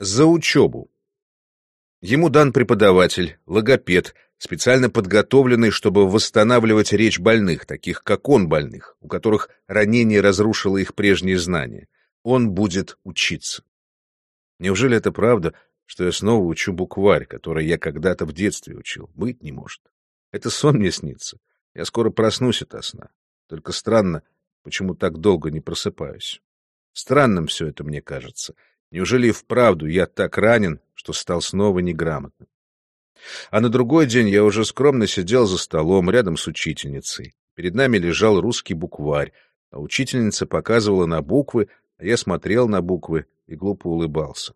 За учебу. Ему дан преподаватель, логопед, специально подготовленный, чтобы восстанавливать речь больных, таких как он больных, у которых ранение разрушило их прежние знания. Он будет учиться. Неужели это правда, что я снова учу букварь, который я когда-то в детстве учил? Быть не может. Это сон мне снится. Я скоро проснусь от сна. Только странно, почему так долго не просыпаюсь. Странным все это мне кажется. Неужели и вправду я так ранен, что стал снова неграмотным? А на другой день я уже скромно сидел за столом рядом с учительницей. Перед нами лежал русский букварь, а учительница показывала на буквы, а я смотрел на буквы и глупо улыбался.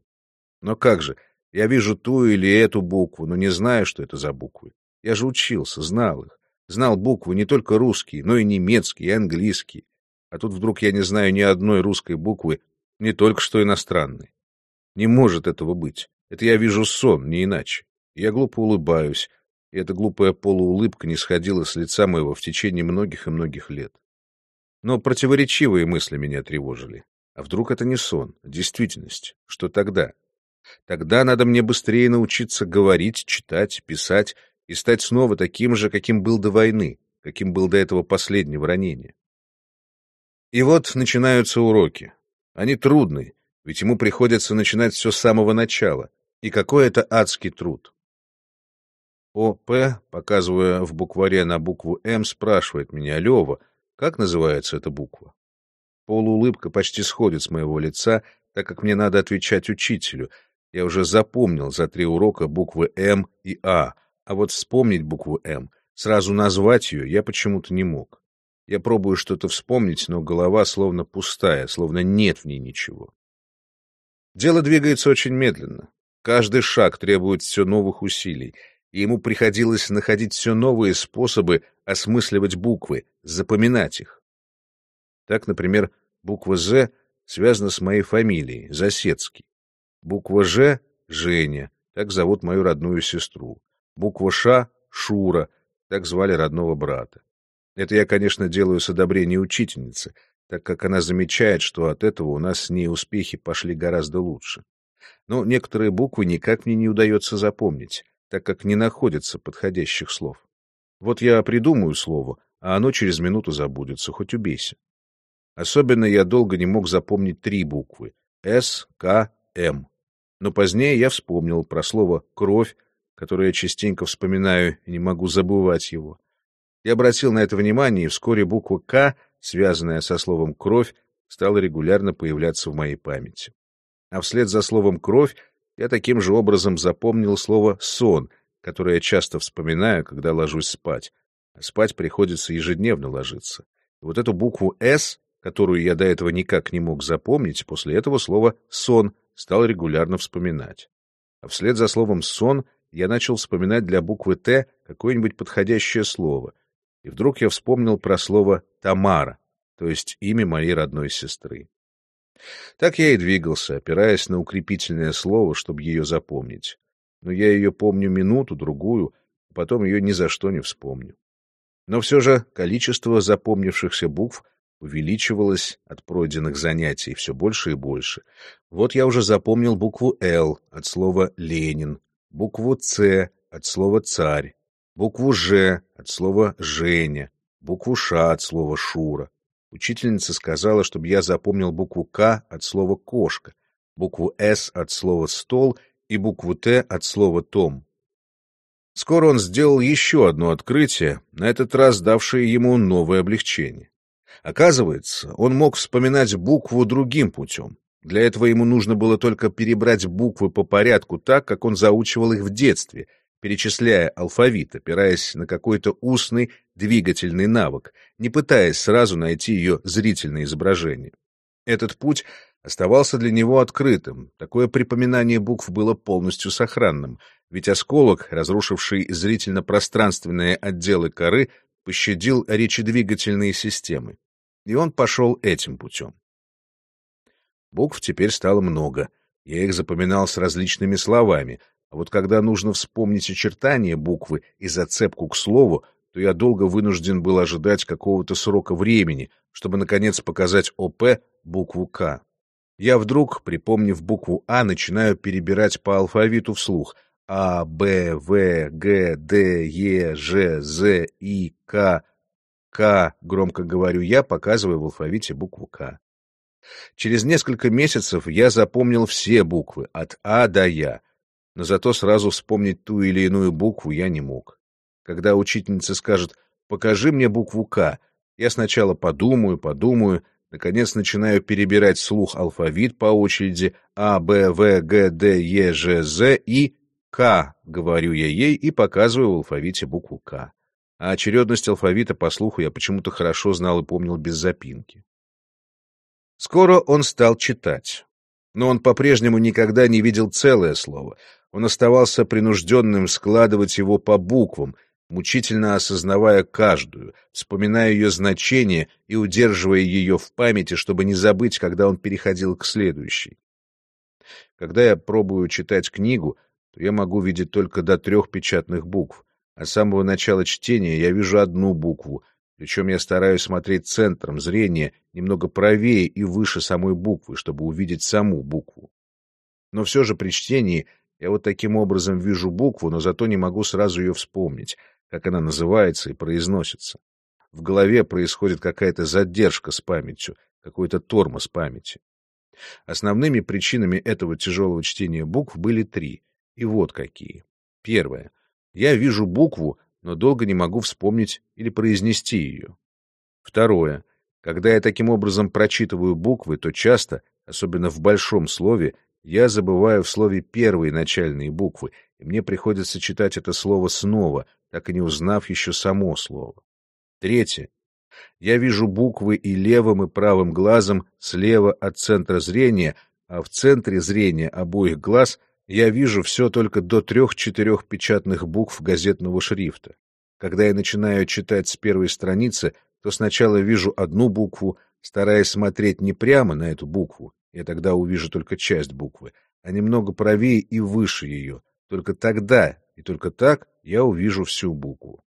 Но как же, я вижу ту или эту букву, но не знаю, что это за буквы. Я же учился, знал их. Знал буквы не только русские, но и немецкие, и английские. А тут вдруг я не знаю ни одной русской буквы, не только что иностранной. Не может этого быть. Это я вижу сон, не иначе. Я глупо улыбаюсь, и эта глупая полуулыбка не сходила с лица моего в течение многих и многих лет. Но противоречивые мысли меня тревожили. А вдруг это не сон, а действительность? Что тогда? Тогда надо мне быстрее научиться говорить, читать, писать и стать снова таким же, каким был до войны, каким был до этого последнего ранения. И вот начинаются уроки. Они трудные, ведь ему приходится начинать все с самого начала. И какой это адский труд. О.П., показывая в букваре на букву «М», спрашивает меня, «Лева, как называется эта буква?» Полуулыбка почти сходит с моего лица, так как мне надо отвечать учителю. Я уже запомнил за три урока буквы «М» и «А», а вот вспомнить букву «М», сразу назвать ее я почему-то не мог. Я пробую что-то вспомнить, но голова словно пустая, словно нет в ней ничего. Дело двигается очень медленно. Каждый шаг требует все новых усилий, и ему приходилось находить все новые способы осмысливать буквы, запоминать их. Так, например, буква «З» связана с моей фамилией, Засецкий. Буква «Ж» — Женя, так зовут мою родную сестру. Буква «Ш» — Шура, так звали родного брата. Это я, конечно, делаю с одобрения учительницы, так как она замечает, что от этого у нас с ней успехи пошли гораздо лучше. Но некоторые буквы никак мне не удается запомнить, так как не находятся подходящих слов. Вот я придумаю слово, а оно через минуту забудется, хоть убейся. Особенно я долго не мог запомнить три буквы — С, К, М. Но позднее я вспомнил про слово «кровь», которое я частенько вспоминаю и не могу забывать его. Я обратил на это внимание, и вскоре буква «К», связанная со словом «кровь», стала регулярно появляться в моей памяти. А вслед за словом «кровь» я таким же образом запомнил слово «сон», которое я часто вспоминаю, когда ложусь спать. А спать приходится ежедневно ложиться. И вот эту букву «С», которую я до этого никак не мог запомнить, после этого слова «сон» стал регулярно вспоминать. А вслед за словом «сон» я начал вспоминать для буквы «Т» какое-нибудь подходящее слово — и вдруг я вспомнил про слово «Тамара», то есть имя моей родной сестры. Так я и двигался, опираясь на укрепительное слово, чтобы ее запомнить. Но я ее помню минуту-другую, а потом ее ни за что не вспомню. Но все же количество запомнившихся букв увеличивалось от пройденных занятий все больше и больше. Вот я уже запомнил букву «Л» от слова «Ленин», букву «Ц» от слова «Царь», букву «Ж» от слова «Женя», букву «Ш» от слова «Шура». Учительница сказала, чтобы я запомнил букву «К» от слова «кошка», букву «С» от слова «стол» и букву «Т» от слова «том». Скоро он сделал еще одно открытие, на этот раз давшее ему новое облегчение. Оказывается, он мог вспоминать букву другим путем. Для этого ему нужно было только перебрать буквы по порядку так, как он заучивал их в детстве — перечисляя алфавит, опираясь на какой-то устный двигательный навык, не пытаясь сразу найти ее зрительное изображение. Этот путь оставался для него открытым, такое припоминание букв было полностью сохранным, ведь осколок, разрушивший зрительно-пространственные отделы коры, пощадил речедвигательные системы. И он пошел этим путем. Букв теперь стало много. Я их запоминал с различными словами, а вот когда нужно вспомнить очертания буквы и зацепку к слову, то я долго вынужден был ожидать какого-то срока времени, чтобы, наконец, показать ОП букву «К». Я вдруг, припомнив букву «А», начинаю перебирать по алфавиту вслух. А, Б, В, Г, Д, Е, Ж, З, И, К. К, громко говорю я, показываю в алфавите букву К. Через несколько месяцев я запомнил все буквы, от А до Я, но зато сразу вспомнить ту или иную букву я не мог. Когда учительница скажет «покажи мне букву К», я сначала подумаю, подумаю, наконец начинаю перебирать слух алфавит по очереди А, Б, В, Г, Д, Е, Ж, З и К, говорю я ей и показываю в алфавите букву К. А очередность алфавита по слуху я почему-то хорошо знал и помнил без запинки. Скоро он стал читать. Но он по-прежнему никогда не видел целое слово. Он оставался принужденным складывать его по буквам, мучительно осознавая каждую, вспоминая ее значение и удерживая ее в памяти, чтобы не забыть, когда он переходил к следующей. Когда я пробую читать книгу, то я могу видеть только до трех печатных букв, а с самого начала чтения я вижу одну букву, причем я стараюсь смотреть центром зрения немного правее и выше самой буквы, чтобы увидеть саму букву. Но все же при чтении я вот таким образом вижу букву, но зато не могу сразу ее вспомнить, как она называется и произносится. В голове происходит какая-то задержка с памятью, какой-то тормоз памяти. Основными причинами этого тяжелого чтения букв были три, и вот какие. Первое. Я вижу букву, но долго не могу вспомнить или произнести ее. Второе. Когда я таким образом прочитываю буквы, то часто, особенно в большом слове, я забываю в слове первые начальные буквы, и мне приходится читать это слово снова, так и не узнав еще само слово. Третье. Я вижу буквы и левым, и правым глазом слева от центра зрения, а в центре зрения обоих глаз я вижу все только до трех-четырех печатных букв газетного шрифта. Когда я начинаю читать с первой страницы, то сначала вижу одну букву, стараясь смотреть не прямо на эту букву, я тогда увижу только часть буквы, а немного правее и выше ее. Только тогда и только так я увижу всю букву.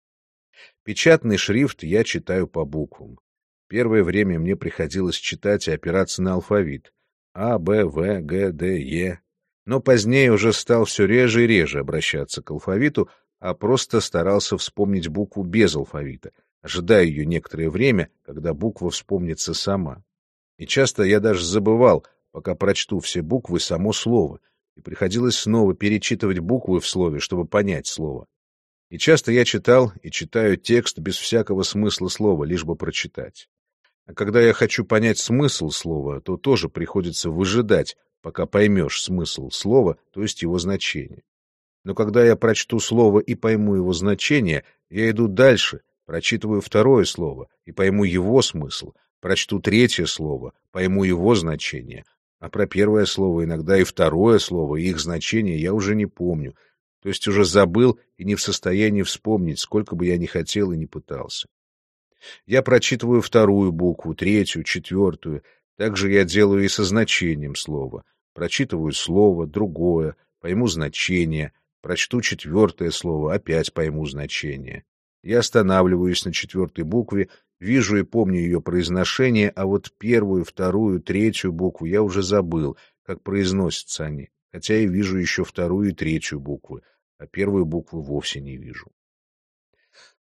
Печатный шрифт я читаю по буквам. Первое время мне приходилось читать и опираться на алфавит. А, Б, В, Г, Д, Е, но позднее уже стал все реже и реже обращаться к алфавиту, а просто старался вспомнить букву без алфавита, ожидая ее некоторое время, когда буква вспомнится сама. И часто я даже забывал, пока прочту все буквы, само слово, и приходилось снова перечитывать буквы в слове, чтобы понять слово. И часто я читал и читаю текст без всякого смысла слова, лишь бы прочитать. А когда я хочу понять смысл слова, то тоже приходится выжидать, пока поймешь смысл слова, то есть его значение. Но когда я прочту слово и пойму его значение, я иду дальше, прочитываю второе слово и пойму его смысл, прочту третье слово, пойму его значение, а про первое слово, иногда и второе слово, и их значение я уже не помню, то есть уже забыл и не в состоянии вспомнить, сколько бы я ни хотел и не пытался. Я прочитываю вторую букву, третью, четвертую, так же я делаю и со значением слова — Прочитываю слово, другое, пойму значение, прочту четвертое слово, опять пойму значение. Я останавливаюсь на четвертой букве, вижу и помню ее произношение, а вот первую, вторую, третью букву я уже забыл, как произносятся они, хотя и вижу еще вторую и третью буквы, а первую букву вовсе не вижу.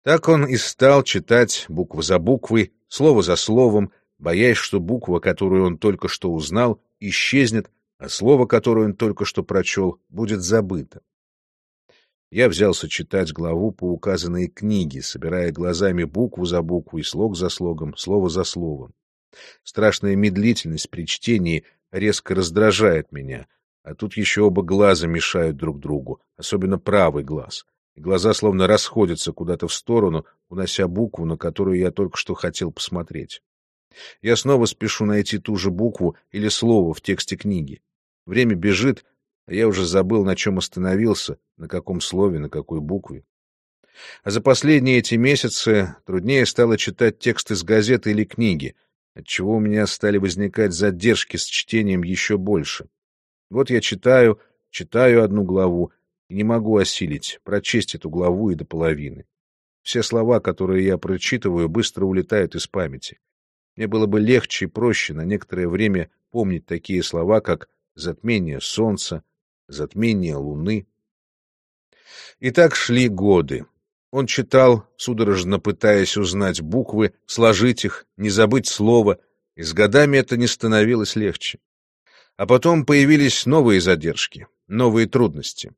Так он и стал читать букву за буквой, слово за словом, боясь, что буква, которую он только что узнал, исчезнет, а слово, которое он только что прочел, будет забыто. Я взялся читать главу по указанной книге, собирая глазами букву за буквой, слог за слогом, слово за словом. Страшная медлительность при чтении резко раздражает меня, а тут еще оба глаза мешают друг другу, особенно правый глаз. И глаза словно расходятся куда-то в сторону, унося букву, на которую я только что хотел посмотреть. Я снова спешу найти ту же букву или слово в тексте книги. Время бежит, я уже забыл, на чем остановился, на каком слове, на какой букве. А за последние эти месяцы труднее стало читать текст из газеты или книги, отчего у меня стали возникать задержки с чтением еще больше. Вот я читаю, читаю одну главу и не могу осилить, прочесть эту главу и до половины. Все слова, которые я прочитываю, быстро улетают из памяти. Мне было бы легче и проще на некоторое время помнить такие слова, как «затмение солнца», «затмение луны». И так шли годы. Он читал, судорожно пытаясь узнать буквы, сложить их, не забыть слово, и с годами это не становилось легче. А потом появились новые задержки, новые трудности.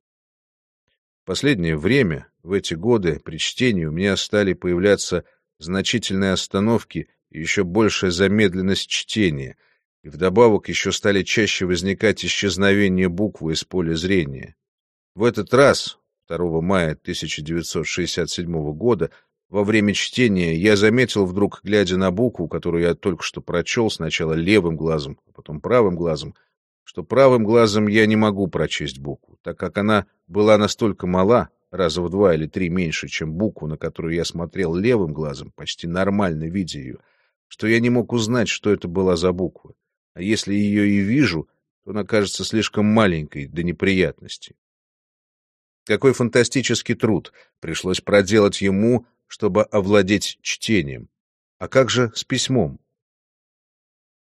В последнее время, в эти годы, при чтении у меня стали появляться значительные остановки и еще большая замедленность чтения, и вдобавок еще стали чаще возникать исчезновения буквы из поля зрения. В этот раз, 2 мая 1967 года, во время чтения я заметил вдруг, глядя на букву, которую я только что прочел, сначала левым глазом, а потом правым глазом, что правым глазом я не могу прочесть букву, так как она была настолько мала, раза в два или три меньше, чем букву, на которую я смотрел левым глазом, почти нормально видя ее, что я не мог узнать, что это была за буква. А если ее и вижу, то она кажется слишком маленькой до неприятности. Какой фантастический труд пришлось проделать ему, чтобы овладеть чтением. А как же с письмом?